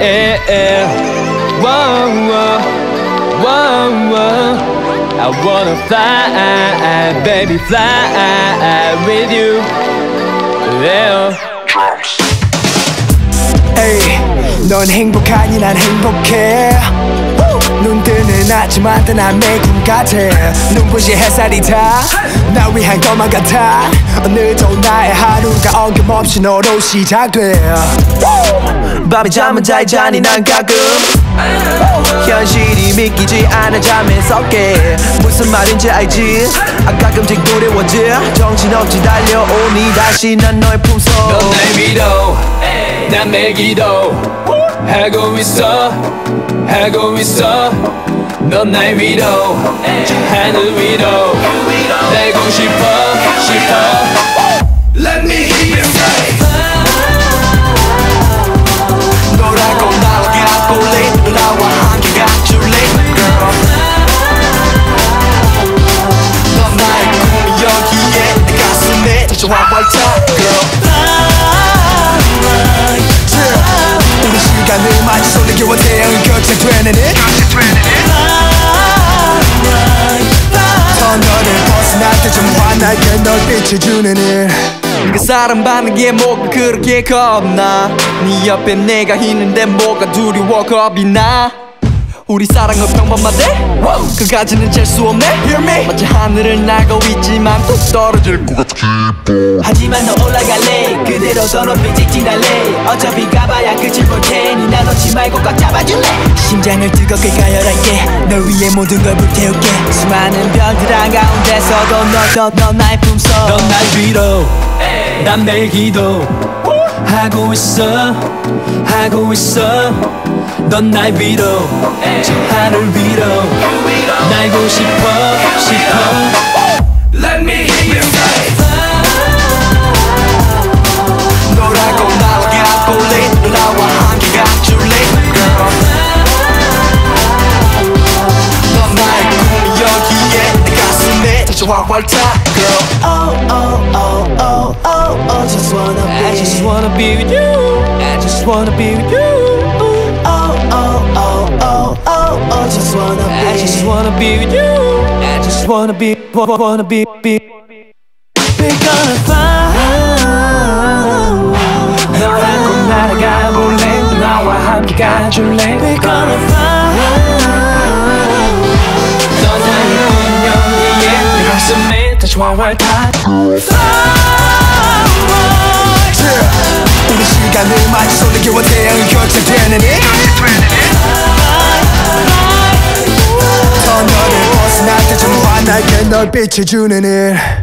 yeah. Whoa, whoa, whoa, whoa. I wanna fly, baby, fly with you. Yeah. 에이, 넌 행복하니 난 행복해 아침마다 난 매군 같아. 눈부신 햇살이 다 나 위한 것만 같아. 오늘도 나의 하루가 어김없이 너로 시작돼. 밤에 잠은 잘 자니 난 가끔 현실이 믿기지 않아 잠에서 깨 무슨 말인지 알지? 아 가끔씩 두려워져 정신없이 달려오니 다시 난 너의 품속 넌날 믿어. 난 매일 기도 하고 있어. 하고 있어 넌 날 위로 저 하늘 위로 날고 싶어 싶어 Let me hear you say 너라고 나와 볼래 나와 함께 가줄래 girl 넌 나의 꿈이 여기에 내 가슴에 다시 활활차 girl Yeah. 우리 시간을 마치 손에 겨워 태양을 교체되는 it 환하게 널 비춰주는 it 그 사랑받는 게 뭐가 그렇게 겁나. 네 옆에 내가 있는데 뭐가 두려워 겁이 나 우리 사랑은 평범하대 그까지는 잴 수 없네. Hear me? 마치 하늘을 날고 있지만 또 떨어질 것 하지만 너 올라갈래. 그대로 더 높이 직진할래. 어차피 가봐야 끝을 볼 테니 나 놓지 말고 꽉 잡아줄래. 심장을 뜨겁게 가열할게. 널 위해 모든 걸 불태울게. 수많은 별들 한 가운데서도 너너 나의 품속. 넌 날 위로 난 매일 기도. 하고 있어. 하고 있어 넌 날 위로 저 하늘 위로 날고 싶어 싶어 Let me hear you say 너라고 나와 가볼래 나와 함께 가줄래 girl 넌 나의 꿈이 여기에 내 가슴에 다시 활활 타 girl Oh oh oh oh oh oh just wanna be I just wanna be with you I just wanna be with you Oh oh oh oh oh oh just wanna be I just wanna be with you I just wanna be wa- wa- wanna be be We're gonna fly 너라고 날아가 볼래 나와 함께 가줄래 We're gonna fly 넌 나의 운명이에 내 가슴에 다시 활활 타 우리 시간을 마치 손에 겨워 태양을 교체되는 it 터널을 벗어날 때 좀 환하게 널 비춰주는 it